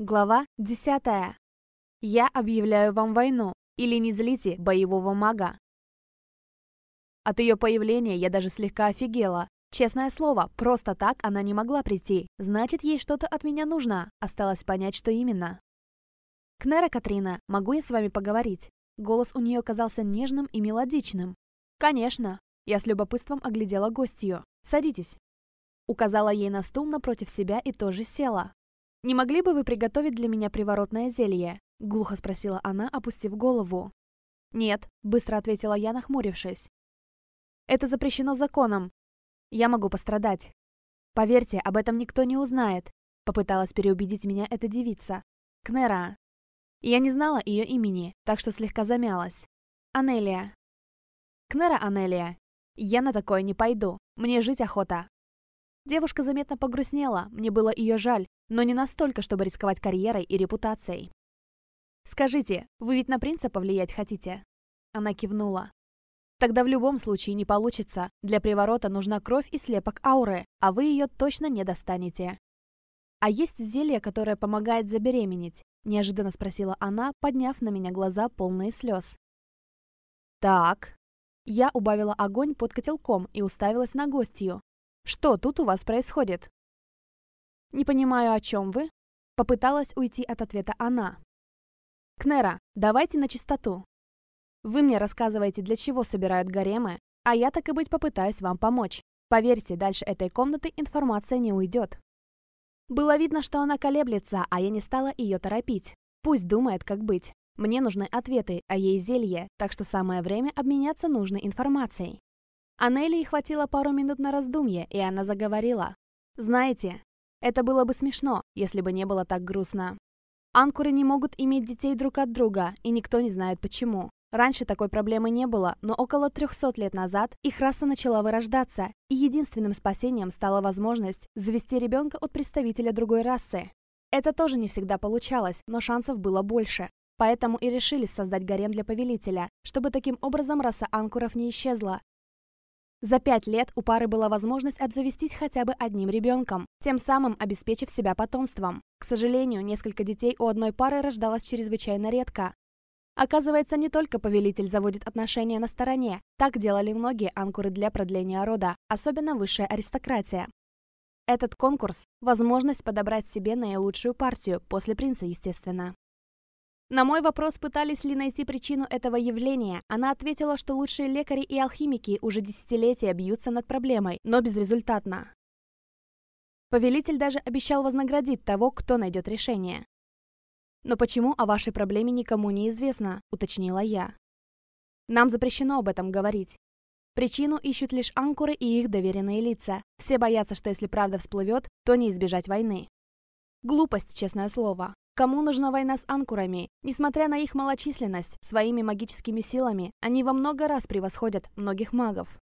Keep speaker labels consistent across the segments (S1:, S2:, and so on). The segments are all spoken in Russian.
S1: Глава 10. Я объявляю вам войну, или не злите боевого мага. От ее появления я даже слегка офигела. Честное слово, просто так она не могла прийти. Значит, ей что-то от меня нужно. Осталось понять, что именно. «Кнера Катрина, могу я с вами поговорить?» Голос у нее казался нежным и мелодичным. «Конечно». Я с любопытством оглядела гостью. «Садитесь». Указала ей на стул напротив себя и тоже села. «Не могли бы вы приготовить для меня приворотное зелье?» — глухо спросила она, опустив голову. «Нет», — быстро ответила я, нахмурившись. «Это запрещено законом. Я могу пострадать. Поверьте, об этом никто не узнает», — попыталась переубедить меня эта девица. Кнера. Я не знала ее имени, так что слегка замялась. «Анелия». «Кнера Анелия. Я на такое не пойду. Мне жить охота». Девушка заметно погрустнела, мне было ее жаль, но не настолько, чтобы рисковать карьерой и репутацией. «Скажите, вы ведь на принца влиять хотите?» Она кивнула. «Тогда в любом случае не получится. Для приворота нужна кровь и слепок ауры, а вы ее точно не достанете». «А есть зелье, которое помогает забеременеть?» Неожиданно спросила она, подняв на меня глаза полные слез. «Так». Я убавила огонь под котелком и уставилась на гостью. «Что тут у вас происходит?» «Не понимаю, о чем вы?» Попыталась уйти от ответа она. «Кнера, давайте на чистоту. Вы мне рассказываете, для чего собирают гаремы, а я так и быть попытаюсь вам помочь. Поверьте, дальше этой комнаты информация не уйдет». Было видно, что она колеблется, а я не стала ее торопить. Пусть думает, как быть. Мне нужны ответы, а ей зелье, так что самое время обменяться нужной информацией. Анелии хватило пару минут на раздумье, и она заговорила. «Знаете, это было бы смешно, если бы не было так грустно. Анкуры не могут иметь детей друг от друга, и никто не знает почему. Раньше такой проблемы не было, но около 300 лет назад их раса начала вырождаться, и единственным спасением стала возможность завести ребенка от представителя другой расы. Это тоже не всегда получалось, но шансов было больше. Поэтому и решили создать гарем для повелителя, чтобы таким образом раса анкуров не исчезла, за пять лет у пары была возможность обзавестись хотя бы одним ребенком, тем самым обеспечив себя потомством. К сожалению, несколько детей у одной пары рождалось чрезвычайно редко. Оказывается, не только повелитель заводит отношения на стороне. Так делали многие анкуры для продления рода, особенно высшая аристократия. Этот конкурс – возможность подобрать себе наилучшую партию, после принца, естественно. На мой вопрос, пытались ли найти причину этого явления, она ответила, что лучшие лекари и алхимики уже десятилетия бьются над проблемой, но безрезультатно. Повелитель даже обещал вознаградить того, кто найдет решение. «Но почему о вашей проблеме никому не известно?» – уточнила я. «Нам запрещено об этом говорить. Причину ищут лишь анкуры и их доверенные лица. Все боятся, что если правда всплывет, то не избежать войны. Глупость, честное слово. Кому нужна война с анкурами? Несмотря на их малочисленность, своими магическими силами они во много раз превосходят многих магов.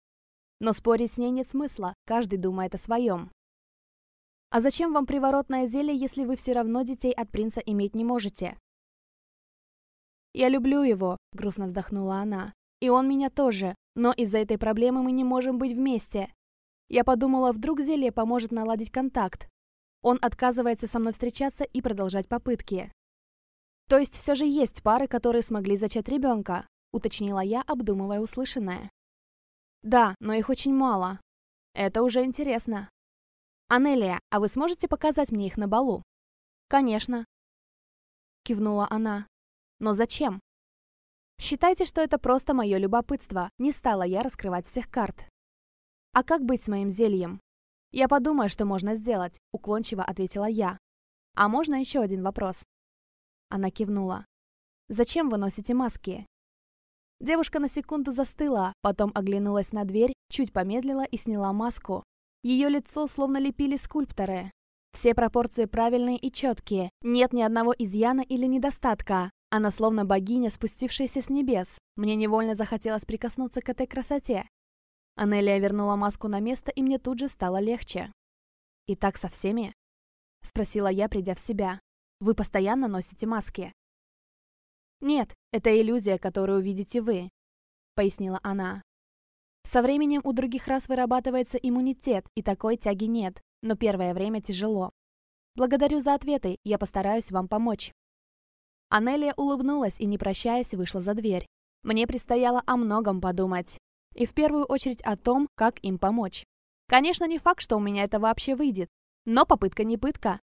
S1: Но спорить с ней нет смысла, каждый думает о своем. А зачем вам приворотное зелье, если вы все равно детей от принца иметь не можете? «Я люблю его», — грустно вздохнула она. «И он меня тоже, но из-за этой проблемы мы не можем быть вместе. Я подумала, вдруг зелье поможет наладить контакт, он отказывается со мной встречаться и продолжать попытки. То есть все же есть пары, которые смогли зачать ребенка, уточнила я, обдумывая услышанное. Да, но их очень мало. Это уже интересно. «Анелия, а вы сможете показать мне их на балу?» «Конечно», — кивнула она. «Но зачем?» «Считайте, что это просто мое любопытство. Не стала я раскрывать всех карт». «А как быть с моим зельем?» «Я подумаю, что можно сделать», — уклончиво ответила я. «А можно еще один вопрос?» Она кивнула. «Зачем вы носите маски?» Девушка на секунду застыла, потом оглянулась на дверь, чуть помедлила и сняла маску. Ее лицо словно лепили скульпторы. Все пропорции правильные и четкие, нет ни одного изъяна или недостатка. Она словно богиня, спустившаяся с небес. Мне невольно захотелось прикоснуться к этой красоте, Анелия вернула маску на место, и мне тут же стало легче. «И так со всеми?» — спросила я, придя в себя. «Вы постоянно носите маски?» «Нет, это иллюзия, которую видите вы», — пояснила она. «Со временем у других раз вырабатывается иммунитет, и такой тяги нет, но первое время тяжело. Благодарю за ответы, я постараюсь вам помочь». Анелия улыбнулась и, не прощаясь, вышла за дверь. Мне предстояло о многом подумать и в первую очередь о том, как им помочь. Конечно, не факт, что у меня это вообще выйдет, но попытка не пытка.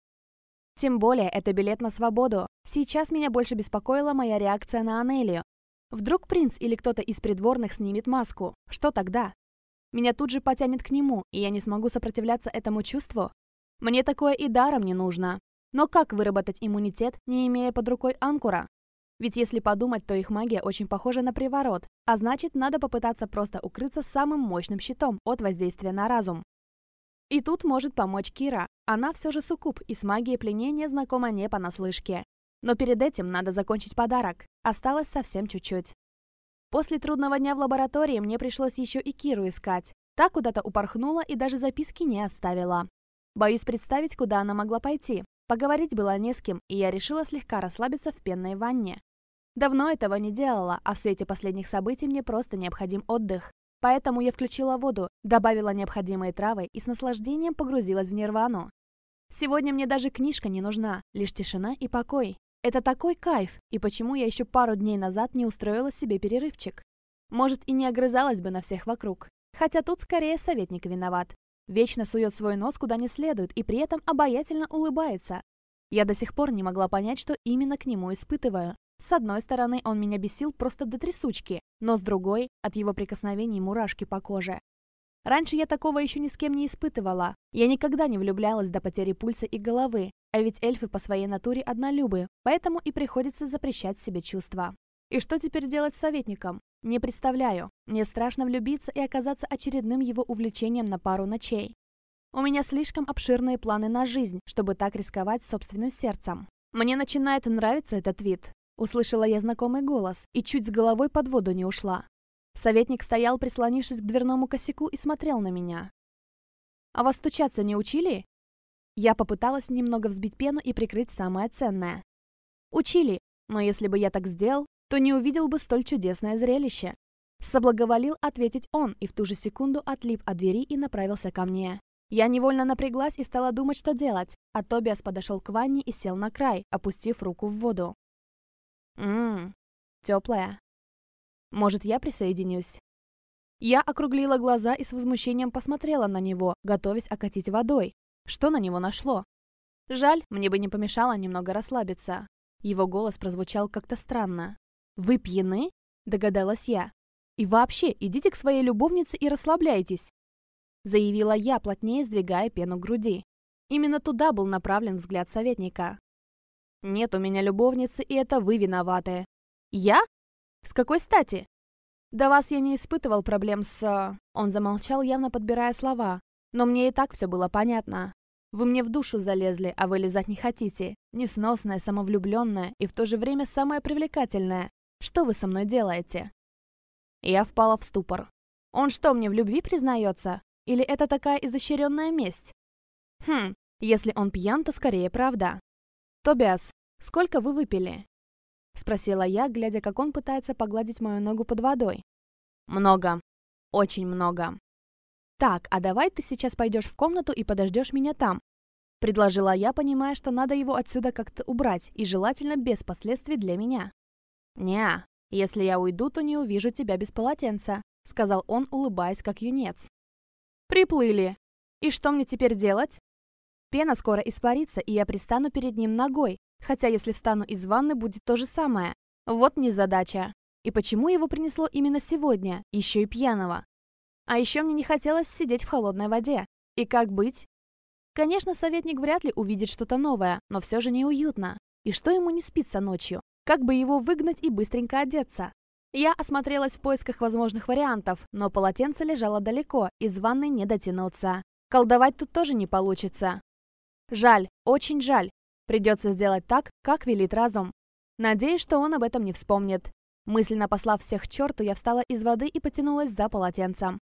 S1: Тем более, это билет на свободу. Сейчас меня больше беспокоила моя реакция на Анелию. Вдруг принц или кто-то из придворных снимет маску. Что тогда? Меня тут же потянет к нему, и я не смогу сопротивляться этому чувству. Мне такое и даром не нужно. Но как выработать иммунитет, не имея под рукой анкура? Ведь если подумать, то их магия очень похожа на приворот, а значит, надо попытаться просто укрыться самым мощным щитом от воздействия на разум. И тут может помочь Кира. Она все же суккуб и с магией пленения знакома не понаслышке. Но перед этим надо закончить подарок. Осталось совсем чуть-чуть. После трудного дня в лаборатории мне пришлось еще и Киру искать. Та куда-то упорхнула и даже записки не оставила. Боюсь представить, куда она могла пойти. Поговорить было не с кем, и я решила слегка расслабиться в пенной ванне. Давно этого не делала, а в свете последних событий мне просто необходим отдых. Поэтому я включила воду, добавила необходимые травы и с наслаждением погрузилась в нирвану. Сегодня мне даже книжка не нужна, лишь тишина и покой. Это такой кайф, и почему я еще пару дней назад не устроила себе перерывчик? Может, и не огрызалась бы на всех вокруг. Хотя тут скорее советник виноват. Вечно сует свой нос куда не следует и при этом обаятельно улыбается. Я до сих пор не могла понять, что именно к нему испытываю. С одной стороны, он меня бесил просто до трясучки, но с другой — от его прикосновений мурашки по коже. Раньше я такого еще ни с кем не испытывала. Я никогда не влюблялась до потери пульса и головы, а ведь эльфы по своей натуре однолюбы, поэтому и приходится запрещать себе чувства. И что теперь делать с советником? Не представляю. Мне страшно влюбиться и оказаться очередным его увлечением на пару ночей. У меня слишком обширные планы на жизнь, чтобы так рисковать собственным сердцем. Мне начинает нравиться этот вид, Услышала я знакомый голос и чуть с головой под воду не ушла. Советник стоял, прислонившись к дверному косяку, и смотрел на меня. «А вас стучаться не учили?» Я попыталась немного взбить пену и прикрыть самое ценное. «Учили, но если бы я так сделал, то не увидел бы столь чудесное зрелище». Соблаговолил ответить он и в ту же секунду отлип от двери и направился ко мне. Я невольно напряглась и стала думать, что делать, а Тобиас подошел к ванне и сел на край, опустив руку в воду. Мм, Теплая. Может, я присоединюсь? Я округлила глаза и с возмущением посмотрела на него, готовясь окатить водой. Что на него нашло? Жаль, мне бы не помешало немного расслабиться. Его голос прозвучал как-то странно. «Вы пьяны?» – догадалась я. «И вообще, идите к своей любовнице и расслабляйтесь!» Заявила я, плотнее сдвигая пену груди. Именно туда был направлен взгляд советника. Нет у меня любовницы, и это вы виноваты. Я? С какой стати? До вас я не испытывал проблем с... Э, он замолчал, явно подбирая слова. Но мне и так все было понятно. Вы мне в душу залезли, а вылезать не хотите. Несносная, самовлюбленная и в то же время самая привлекательная. Что вы со мной делаете? Я впала в ступор. Он что, мне в любви признается? Или это такая изощренная месть? Хм, если он пьян, то скорее правда. «Тобиас, сколько вы выпили?» — спросила я, глядя, как он пытается погладить мою ногу под водой. «Много. Очень много». «Так, а давай ты сейчас пойдешь в комнату и подождешь меня там», — предложила я, понимая, что надо его отсюда как-то убрать, и желательно без последствий для меня. «Не, если я уйду, то не увижу тебя без полотенца», — сказал он, улыбаясь, как юнец. «Приплыли. И что мне теперь делать?» Пена скоро испарится, и я пристану перед ним ногой, хотя если встану из ванны, будет то же самое. Вот незадача. И почему его принесло именно сегодня, еще и пьяного? А еще мне не хотелось сидеть в холодной воде. И как быть? Конечно, советник вряд ли увидит что-то новое, но все же неуютно. И что ему не спится ночью? Как бы его выгнать и быстренько одеться? Я осмотрелась в поисках возможных вариантов, но полотенце лежало далеко, из ванны не дотянуться. Колдовать тут тоже не получится. Жаль, очень жаль. Придется сделать так, как велит разум. Надеюсь, что он об этом не вспомнит. Мысленно послав всех к черту, я встала из воды и потянулась за полотенцем.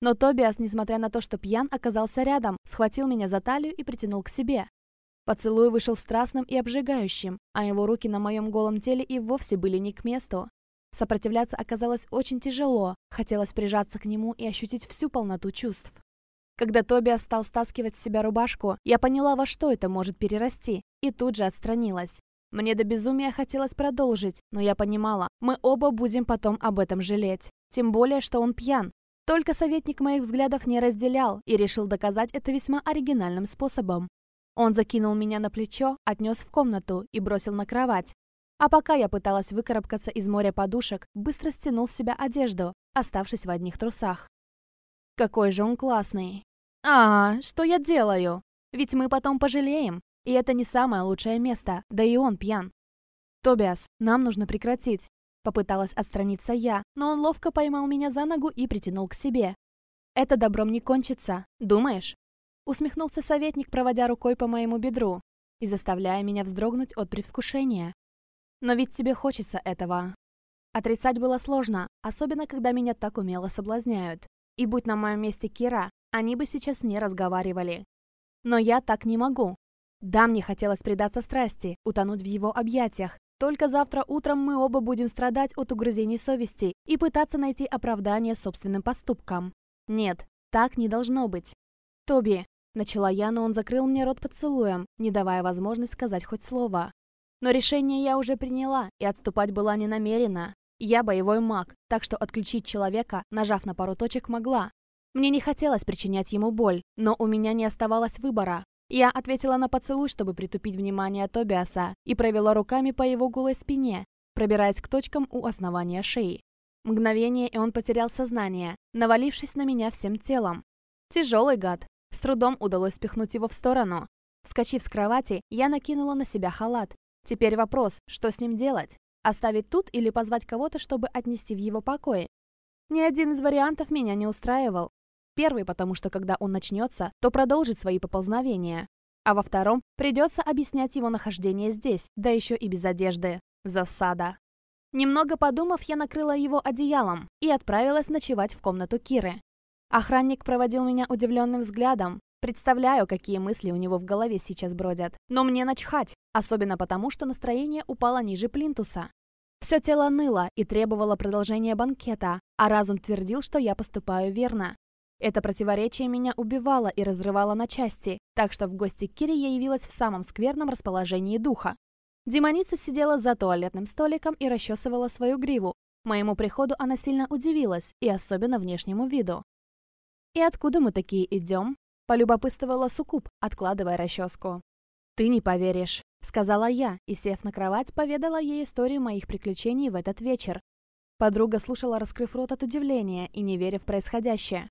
S1: Но Тобиас, несмотря на то, что пьян, оказался рядом, схватил меня за талию и притянул к себе. Поцелуй вышел страстным и обжигающим, а его руки на моем голом теле и вовсе были не к месту. Сопротивляться оказалось очень тяжело, хотелось прижаться к нему и ощутить всю полноту чувств. Когда Тоби стал стаскивать с себя рубашку, я поняла, во что это может перерасти, и тут же отстранилась. Мне до безумия хотелось продолжить, но я понимала, мы оба будем потом об этом жалеть. Тем более, что он пьян. Только советник моих взглядов не разделял и решил доказать это весьма оригинальным способом. Он закинул меня на плечо, отнес в комнату и бросил на кровать. А пока я пыталась выкарабкаться из моря подушек, быстро стянул с себя одежду, оставшись в одних трусах. Какой же он классный. «А, что я делаю? Ведь мы потом пожалеем, и это не самое лучшее место, да и он пьян». «Тобиас, нам нужно прекратить». Попыталась отстраниться я, но он ловко поймал меня за ногу и притянул к себе. «Это добром не кончится, думаешь?» Усмехнулся советник, проводя рукой по моему бедру и заставляя меня вздрогнуть от предвкушения. «Но ведь тебе хочется этого». Отрицать было сложно, особенно когда меня так умело соблазняют. И будь на моем месте Кира, они бы сейчас не разговаривали. Но я так не могу. Да, мне хотелось предаться страсти, утонуть в его объятиях. Только завтра утром мы оба будем страдать от угрызений совести и пытаться найти оправдание собственным поступкам. Нет, так не должно быть. Тоби, начала я, но он закрыл мне рот поцелуем, не давая возможность сказать хоть слово. Но решение я уже приняла и отступать была не намерена. Я боевой маг, так что отключить человека, нажав на пару точек, могла, мне не хотелось причинять ему боль, но у меня не оставалось выбора. Я ответила на поцелуй, чтобы притупить внимание Тобиаса, и провела руками по его голой спине, пробираясь к точкам у основания шеи. Мгновение, и он потерял сознание, навалившись на меня всем телом. Тяжелый гад. С трудом удалось спихнуть его в сторону. Вскочив с кровати, я накинула на себя халат. Теперь вопрос, что с ним делать? Оставить тут или позвать кого-то, чтобы отнести в его покой? Ни один из вариантов меня не устраивал первый, потому что когда он начнется, то продолжит свои поползновения. А во втором придется объяснять его нахождение здесь, да еще и без одежды. Засада. Немного подумав, я накрыла его одеялом и отправилась ночевать в комнату Киры. Охранник проводил меня удивленным взглядом. Представляю, какие мысли у него в голове сейчас бродят. Но мне начхать, особенно потому, что настроение упало ниже плинтуса. Все тело ныло и требовало продолжения банкета, а разум твердил, что я поступаю верно. Это противоречие меня убивало и разрывало на части, так что в гости к Кире я явилась в самом скверном расположении духа. Демоница сидела за туалетным столиком и расчесывала свою гриву. Моему приходу она сильно удивилась, и особенно внешнему виду. «И откуда мы такие идем?» – полюбопытствовала Сукуб, откладывая расческу. «Ты не поверишь», – сказала я, и, сев на кровать, поведала ей историю моих приключений в этот вечер. Подруга слушала, раскрыв рот от удивления и не веря в происходящее.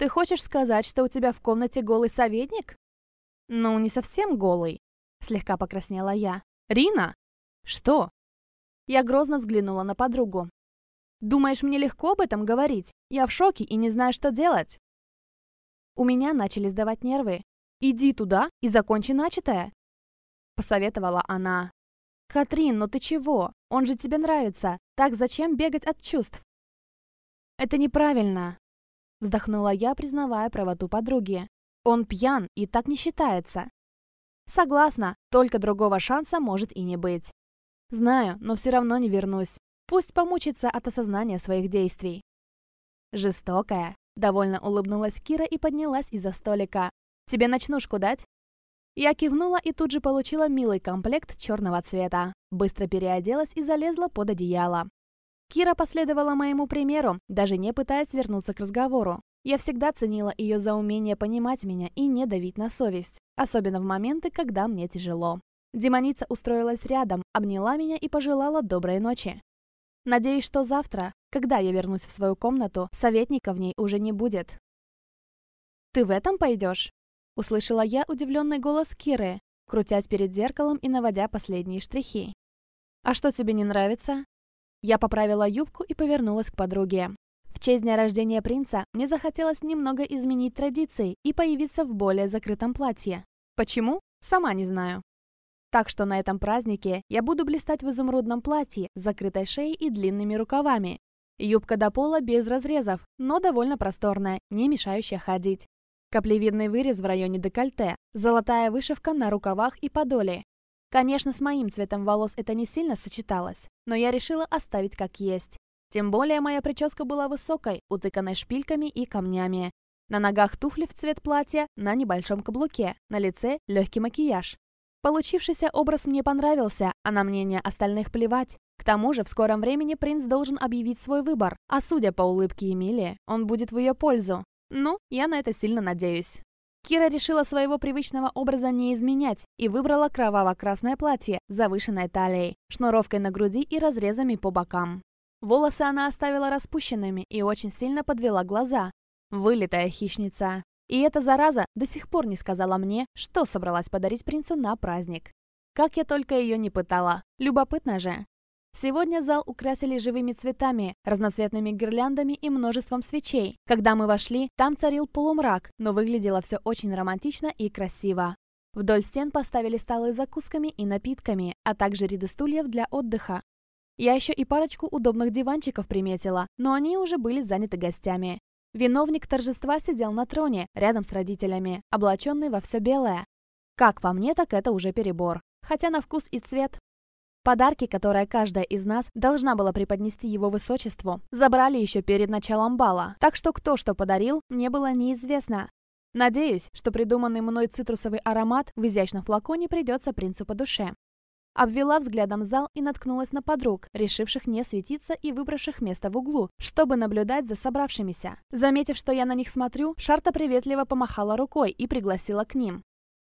S1: Ты хочешь сказать, что у тебя в комнате голый советник? Ну, не совсем голый. Слегка покраснела я. Рина? Что? Я грозно взглянула на подругу. Думаешь, мне легко об этом говорить? Я в шоке и не знаю, что делать. У меня начали сдавать нервы. Иди туда и закончи начатое. Посоветовала она. Катрин, ну ты чего? Он же тебе нравится. Так зачем бегать от чувств? Это неправильно. Вздохнула я, признавая правоту подруги. Он пьян и так не считается. Согласна, только другого шанса может и не быть. Знаю, но все равно не вернусь. Пусть помучится от осознания своих действий. Жестокая. Довольно улыбнулась Кира и поднялась из-за столика. «Тебе ночнушку дать?» Я кивнула и тут же получила милый комплект черного цвета. Быстро переоделась и залезла под одеяло. Кира последовала моему примеру, даже не пытаясь вернуться к разговору. Я всегда ценила ее за умение понимать меня и не давить на совесть, особенно в моменты, когда мне тяжело. Демоница устроилась рядом, обняла меня и пожелала доброй ночи. Надеюсь, что завтра, когда я вернусь в свою комнату, советника в ней уже не будет. «Ты в этом пойдешь?» — услышала я удивленный голос Киры, крутясь перед зеркалом и наводя последние штрихи. «А что тебе не нравится?» Я поправила юбку и повернулась к подруге. В честь дня рождения принца мне захотелось немного изменить традиции и появиться в более закрытом платье. Почему? Сама не знаю. Так что на этом празднике я буду блистать в изумрудном платье с закрытой шеей и длинными рукавами. Юбка до пола без разрезов, но довольно просторная, не мешающая ходить. Каплевидный вырез в районе декольте, золотая вышивка на рукавах и подоле, Конечно, с моим цветом волос это не сильно сочеталось, но я решила оставить как есть. Тем более моя прическа была высокой, утыканной шпильками и камнями. На ногах туфли в цвет платья, на небольшом каблуке, на лице легкий макияж. Получившийся образ мне понравился, а на мнение остальных плевать. К тому же в скором времени принц должен объявить свой выбор, а судя по улыбке Эмилии, он будет в ее пользу. Ну, я на это сильно надеюсь. Кира решила своего привычного образа не изменять и выбрала кроваво-красное платье с завышенной талией, шнуровкой на груди и разрезами по бокам. Волосы она оставила распущенными и очень сильно подвела глаза. Вылитая хищница. И эта зараза до сих пор не сказала мне, что собралась подарить принцу на праздник. Как я только ее не пытала. Любопытно же. Сегодня зал украсили живыми цветами, разноцветными гирляндами и множеством свечей. Когда мы вошли, там царил полумрак, но выглядело все очень романтично и красиво. Вдоль стен поставили столы с закусками и напитками, а также ряды стульев для отдыха. Я еще и парочку удобных диванчиков приметила, но они уже были заняты гостями. Виновник торжества сидел на троне, рядом с родителями, облаченный во все белое. Как по мне, так это уже перебор. Хотя на вкус и цвет Подарки, которые каждая из нас должна была преподнести его высочеству, забрали еще перед началом бала, так что кто что подарил, не было неизвестно. Надеюсь, что придуманный мной цитрусовый аромат в изящном флаконе придется принцу по душе. Обвела взглядом зал и наткнулась на подруг, решивших не светиться и выбравших место в углу, чтобы наблюдать за собравшимися. Заметив, что я на них смотрю, Шарта приветливо помахала рукой и пригласила к ним.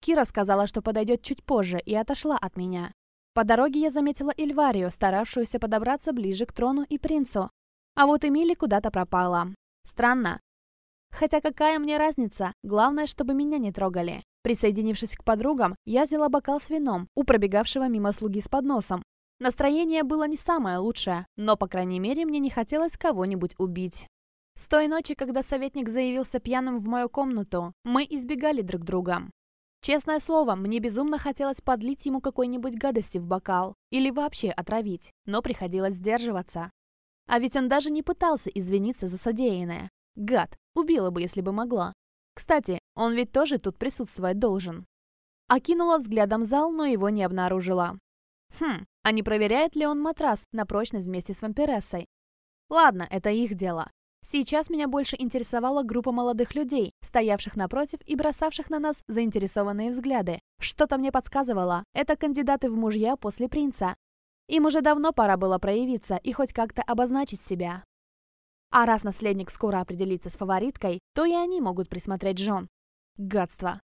S1: Кира сказала, что подойдет чуть позже, и отошла от меня. По дороге я заметила Эльварию, старавшуюся подобраться ближе к трону и принцу. А вот Эмили куда-то пропала. Странно. Хотя какая мне разница, главное, чтобы меня не трогали. Присоединившись к подругам, я взяла бокал с вином у пробегавшего мимо слуги с подносом. Настроение было не самое лучшее, но, по крайней мере, мне не хотелось кого-нибудь убить. С той ночи, когда советник заявился пьяным в мою комнату, мы избегали друг друга. Честное слово, мне безумно хотелось подлить ему какой-нибудь гадости в бокал или вообще отравить, но приходилось сдерживаться. А ведь он даже не пытался извиниться за содеянное. Гад, убила бы, если бы могла. Кстати, он ведь тоже тут присутствовать должен. Окинула взглядом зал, но его не обнаружила. Хм, а не проверяет ли он матрас на прочность вместе с вампирессой? Ладно, это их дело. Сейчас меня больше интересовала группа молодых людей, стоявших напротив и бросавших на нас заинтересованные взгляды. Что-то мне подсказывало, это кандидаты в мужья после принца. Им уже давно пора было проявиться и хоть как-то обозначить себя. А раз наследник скоро определится с фавориткой, то и они могут присмотреть жен. Гадство.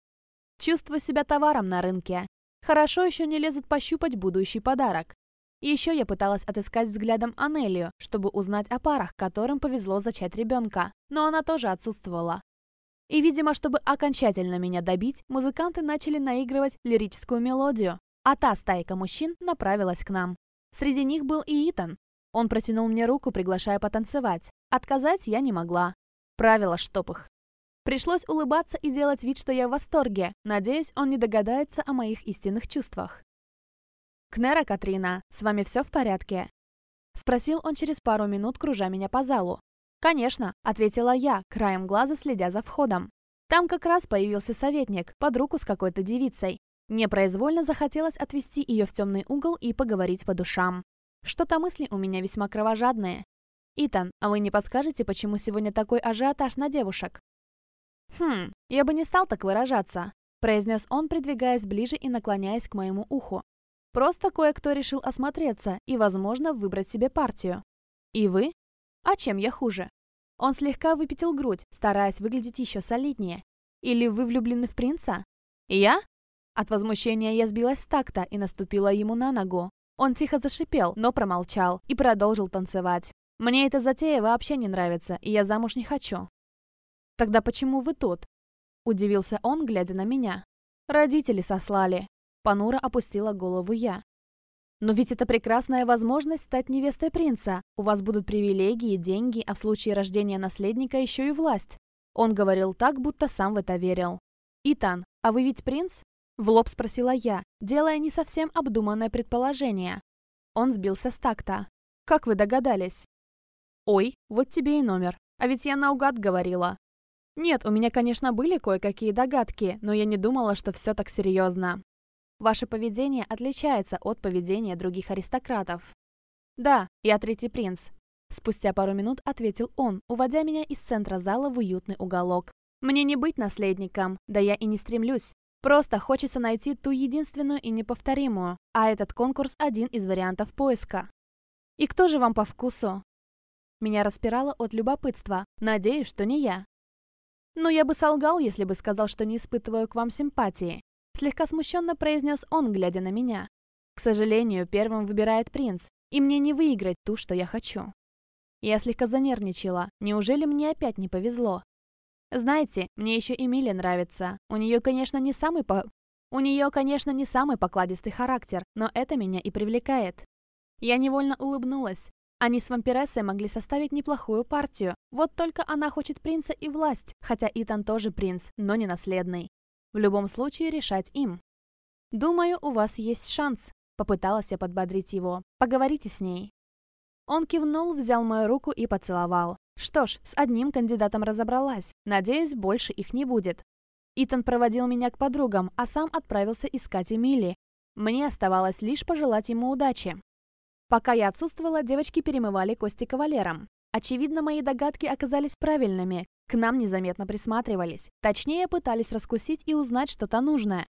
S1: Чувствую себя товаром на рынке. Хорошо еще не лезут пощупать будущий подарок. Еще я пыталась отыскать взглядом Анелию, чтобы узнать о парах, которым повезло зачать ребенка, но она тоже отсутствовала. И, видимо, чтобы окончательно меня добить, музыканты начали наигрывать лирическую мелодию, а та стайка мужчин направилась к нам. Среди них был и Итан. Он протянул мне руку, приглашая потанцевать. Отказать я не могла. Правила штопых. Пришлось улыбаться и делать вид, что я в восторге. Надеюсь, он не догадается о моих истинных чувствах. «Кнера, Катрина, с вами все в порядке?» Спросил он через пару минут, кружа меня по залу. «Конечно», — ответила я, краем глаза следя за входом. Там как раз появился советник, под руку с какой-то девицей. Непроизвольно захотелось отвести ее в темный угол и поговорить по душам. Что-то мысли у меня весьма кровожадные. «Итан, а вы не подскажете, почему сегодня такой ажиотаж на девушек?» «Хм, я бы не стал так выражаться», — произнес он, придвигаясь ближе и наклоняясь к моему уху. Просто кое-кто решил осмотреться и, возможно, выбрать себе партию. И вы? А чем я хуже? Он слегка выпятил грудь, стараясь выглядеть еще солиднее. Или вы влюблены в принца? Я? От возмущения я сбилась с такта и наступила ему на ногу. Он тихо зашипел, но промолчал и продолжил танцевать. Мне эта затея вообще не нравится, и я замуж не хочу. Тогда почему вы тут? Удивился он, глядя на меня. Родители сослали. Панура опустила голову я. Но ведь это прекрасная возможность стать невестой принца. У вас будут привилегии, деньги, а в случае рождения наследника еще и власть. Он говорил так, будто сам в это верил. «Итан, а вы ведь принц?» В лоб спросила я, делая не совсем обдуманное предположение. Он сбился с такта. «Как вы догадались?» «Ой, вот тебе и номер. А ведь я наугад говорила». «Нет, у меня, конечно, были кое-какие догадки, но я не думала, что все так серьезно. Ваше поведение отличается от поведения других аристократов. Да, я третий принц. Спустя пару минут ответил он, уводя меня из центра зала в уютный уголок. Мне не быть наследником, да я и не стремлюсь. Просто хочется найти ту единственную и неповторимую, а этот конкурс один из вариантов поиска. И кто же вам по вкусу? Меня распирало от любопытства. Надеюсь, что не я. Но я бы солгал, если бы сказал, что не испытываю к вам симпатии слегка смущенно произнес он, глядя на меня. К сожалению, первым выбирает принц, и мне не выиграть ту, что я хочу. Я слегка занервничала. Неужели мне опять не повезло? Знаете, мне еще Эмили нравится. У нее, конечно, не самый по... У нее, конечно, не самый покладистый характер, но это меня и привлекает. Я невольно улыбнулась. Они с вампирессой могли составить неплохую партию. Вот только она хочет принца и власть, хотя Итан тоже принц, но не наследный. В любом случае решать им. Думаю, у вас есть шанс. Попыталась я подбодрить его. Поговорите с ней. Он кивнул, взял мою руку и поцеловал. Что ж, с одним кандидатом разобралась. Надеюсь, больше их не будет. Итан проводил меня к подругам, а сам отправился искать Эмили. Мне оставалось лишь пожелать ему удачи. Пока я отсутствовала, девочки перемывали кости кавалерам. Очевидно, мои догадки оказались правильными. К нам незаметно присматривались. Точнее, пытались раскусить и узнать что-то нужное.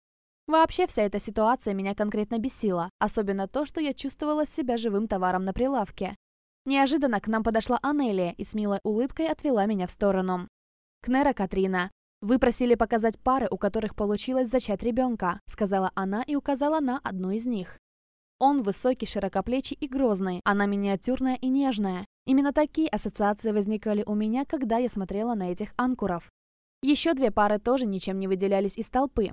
S1: Вообще вся эта ситуация меня конкретно бесила, особенно то, что я чувствовала себя живым товаром на прилавке. Неожиданно к нам подошла Анелия и с милой улыбкой отвела меня в сторону. «Кнера Катрина, вы просили показать пары, у которых получилось зачать ребенка», сказала она и указала на одну из них. Он высокий, широкоплечий и грозный, она миниатюрная и нежная. Именно такие ассоциации возникали у меня, когда я смотрела на этих анкуров. Еще две пары тоже ничем не выделялись из толпы.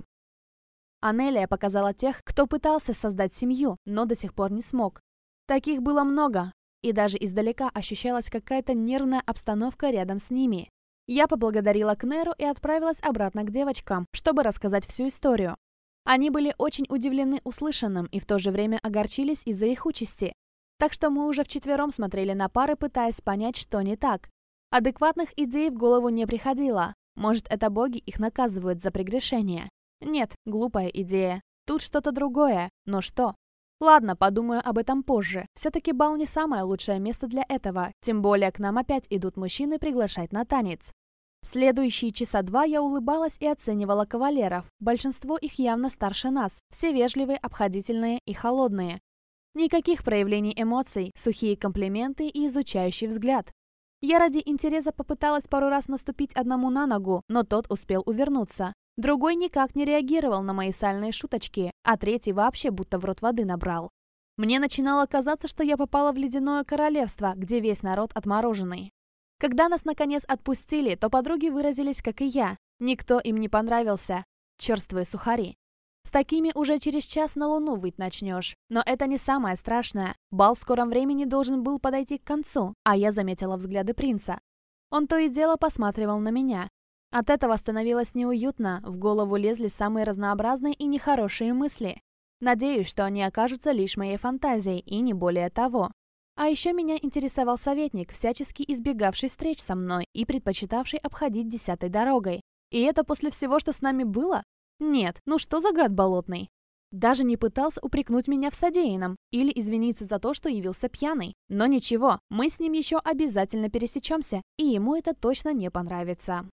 S1: Анелия показала тех, кто пытался создать семью, но до сих пор не смог. Таких было много, и даже издалека ощущалась какая-то нервная обстановка рядом с ними. Я поблагодарила Кнеру и отправилась обратно к девочкам, чтобы рассказать всю историю. Они были очень удивлены услышанным и в то же время огорчились из-за их участи. Так что мы уже вчетвером смотрели на пары, пытаясь понять, что не так. Адекватных идей в голову не приходило. Может, это боги их наказывают за прегрешение? Нет, глупая идея. Тут что-то другое. Но что? Ладно, подумаю об этом позже. Все-таки бал не самое лучшее место для этого. Тем более к нам опять идут мужчины приглашать на танец. Следующие часа два я улыбалась и оценивала кавалеров. Большинство их явно старше нас. Все вежливые, обходительные и холодные. Никаких проявлений эмоций, сухие комплименты и изучающий взгляд. Я ради интереса попыталась пару раз наступить одному на ногу, но тот успел увернуться. Другой никак не реагировал на мои сальные шуточки, а третий вообще будто в рот воды набрал. Мне начинало казаться, что я попала в ледяное королевство, где весь народ отмороженный. Когда нас, наконец, отпустили, то подруги выразились, как и я. Никто им не понравился. Черствые сухари. С такими уже через час на Луну выть начнешь. Но это не самое страшное. Бал в скором времени должен был подойти к концу, а я заметила взгляды принца. Он то и дело посматривал на меня. От этого становилось неуютно, в голову лезли самые разнообразные и нехорошие мысли. Надеюсь, что они окажутся лишь моей фантазией и не более того. А еще меня интересовал советник, всячески избегавший встреч со мной и предпочитавший обходить десятой дорогой. И это после всего, что с нами было? Нет, ну что за гад болотный? Даже не пытался упрекнуть меня в содеянном или извиниться за то, что явился пьяный. Но ничего, мы с ним еще обязательно пересечемся, и ему это точно не понравится.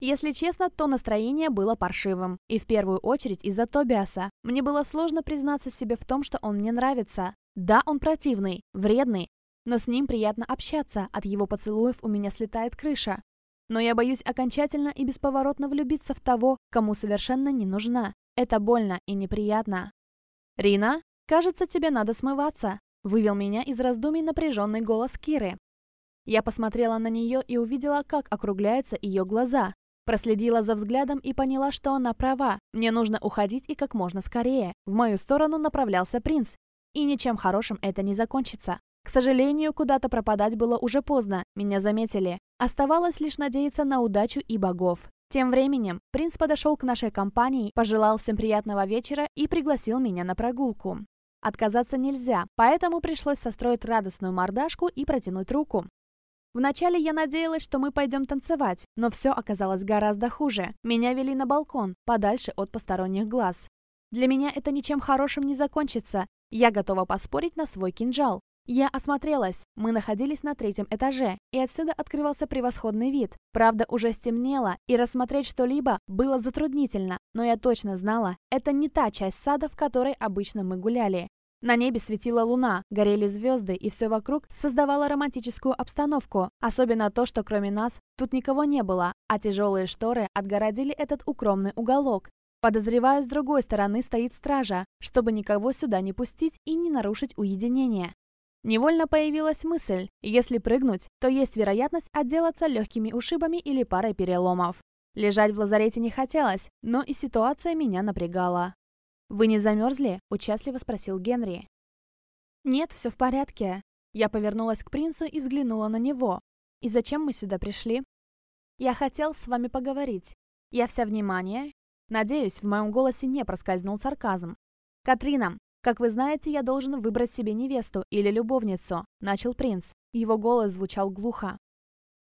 S1: Если честно, то настроение было паршивым. И в первую очередь из-за Тобиаса. Мне было сложно признаться себе в том, что он мне нравится. Да, он противный, вредный, но с ним приятно общаться, от его поцелуев у меня слетает крыша. Но я боюсь окончательно и бесповоротно влюбиться в того, кому совершенно не нужна. Это больно и неприятно. «Рина, кажется, тебе надо смываться», — вывел меня из раздумий напряженный голос Киры. Я посмотрела на нее и увидела, как округляются ее глаза. Проследила за взглядом и поняла, что она права. Мне нужно уходить и как можно скорее. В мою сторону направлялся принц. И ничем хорошим это не закончится. К сожалению, куда-то пропадать было уже поздно, меня заметили. Оставалось лишь надеяться на удачу и богов. Тем временем, принц подошел к нашей компании, пожелал всем приятного вечера и пригласил меня на прогулку. Отказаться нельзя, поэтому пришлось состроить радостную мордашку и протянуть руку. Вначале я надеялась, что мы пойдем танцевать, но все оказалось гораздо хуже. Меня вели на балкон, подальше от посторонних глаз. Для меня это ничем хорошим не закончится. Я готова поспорить на свой кинжал. Я осмотрелась. Мы находились на третьем этаже, и отсюда открывался превосходный вид. Правда, уже стемнело, и рассмотреть что-либо было затруднительно, но я точно знала, это не та часть сада, в которой обычно мы гуляли. На небе светила луна, горели звезды, и все вокруг создавало романтическую обстановку. Особенно то, что кроме нас тут никого не было, а тяжелые шторы отгородили этот укромный уголок. Подозреваю, с другой стороны стоит стража, чтобы никого сюда не пустить и не нарушить уединение. Невольно появилась мысль, если прыгнуть, то есть вероятность отделаться легкими ушибами или парой переломов. Лежать в лазарете не хотелось, но и ситуация меня напрягала. «Вы не замерзли?» – участливо спросил Генри. «Нет, все в порядке». Я повернулась к принцу и взглянула на него. «И зачем мы сюда пришли?» «Я хотел с вами поговорить. Я вся внимание». Надеюсь, в моем голосе не проскользнул сарказм. «Катрина, «Как вы знаете, я должен выбрать себе невесту или любовницу», – начал принц. Его голос звучал глухо.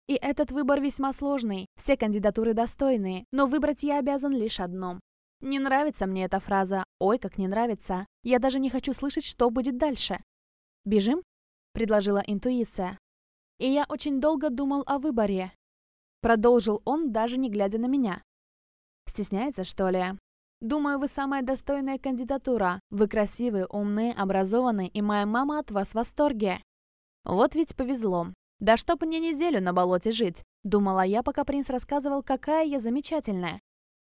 S1: «И этот выбор весьма сложный, все кандидатуры достойные, но выбрать я обязан лишь одну». Не нравится мне эта фраза, ой, как не нравится. Я даже не хочу слышать, что будет дальше. «Бежим?» – предложила интуиция. «И я очень долго думал о выборе». Продолжил он, даже не глядя на меня. «Стесняется, что ли?» Думаю, вы самая достойная кандидатура. Вы красивые, умные, образованные, и моя мама от вас в восторге. Вот ведь повезло. Да чтоб мне неделю на болоте жить, думала я, пока принц рассказывал, какая я замечательная.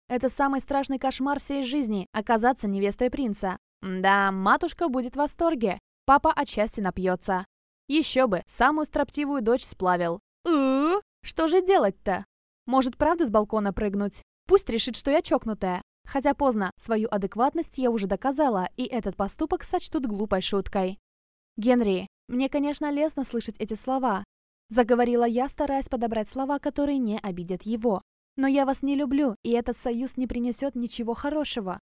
S1: Это самый страшный кошмар всей жизни – оказаться невестой принца. Да, матушка будет в восторге. Папа отчасти напьется. Еще бы, самую строптивую дочь сплавил. «Э? Что же делать-то? Может, правда с балкона прыгнуть? Пусть решит, что я чокнутая. Хотя поздно, свою адекватность я уже доказала, и этот поступок сочтут глупой шуткой. «Генри, мне, конечно, лестно слышать эти слова», — заговорила я, стараясь подобрать слова, которые не обидят его. «Но я вас не люблю, и этот союз не принесет ничего хорошего».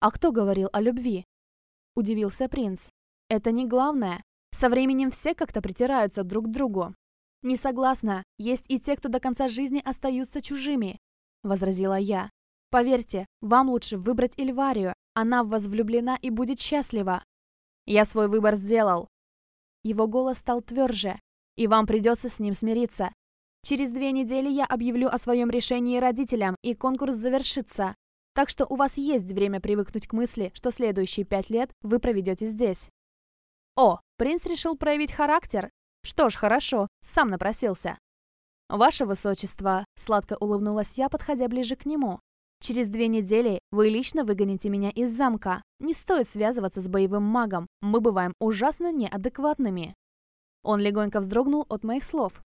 S1: «А кто говорил о любви?» — удивился принц. «Это не главное. Со временем все как-то притираются друг к другу». «Не согласна. Есть и те, кто до конца жизни остаются чужими», — возразила я. Поверьте, вам лучше выбрать Эльварию. Она в вас влюблена и будет счастлива. Я свой выбор сделал. Его голос стал тверже, и вам придется с ним смириться. Через две недели я объявлю о своем решении родителям, и конкурс завершится. Так что у вас есть время привыкнуть к мысли, что следующие пять лет вы проведете здесь. О, принц решил проявить характер. Что ж, хорошо, сам напросился. «Ваше высочество», — сладко улыбнулась я, подходя ближе к нему. Через две недели вы лично выгоните меня из замка. Не стоит связываться с боевым магом, мы бываем ужасно неадекватными». Он легонько вздрогнул от моих слов.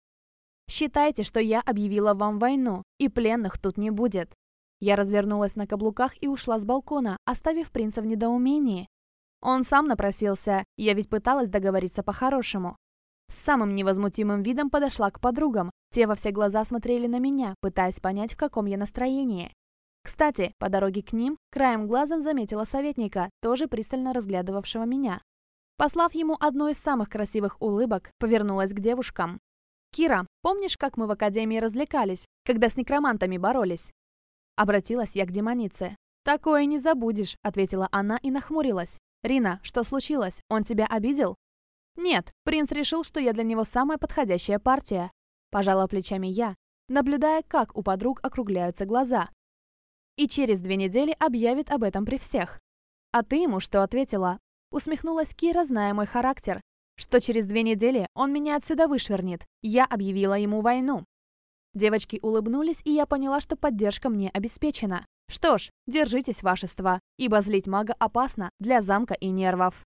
S1: «Считайте, что я объявила вам войну, и пленных тут не будет». Я развернулась на каблуках и ушла с балкона, оставив принца в недоумении. Он сам напросился, я ведь пыталась договориться по-хорошему. С самым невозмутимым видом подошла к подругам. Те во все глаза смотрели на меня, пытаясь понять, в каком я настроении. Кстати, по дороге к ним краем глазом заметила советника, тоже пристально разглядывавшего меня. Послав ему одну из самых красивых улыбок, повернулась к девушкам. «Кира, помнишь, как мы в академии развлекались, когда с некромантами боролись?» Обратилась я к демонице. «Такое не забудешь», — ответила она и нахмурилась. «Рина, что случилось? Он тебя обидел?» «Нет, принц решил, что я для него самая подходящая партия». Пожала плечами я, наблюдая, как у подруг округляются глаза, и через две недели объявит об этом при всех. А ты ему что ответила? Усмехнулась Кира, зная мой характер, что через две недели он меня отсюда вышвырнет. Я объявила ему войну. Девочки улыбнулись, и я поняла, что поддержка мне обеспечена. Что ж, держитесь, вашество, ибо злить мага опасно для замка и нервов.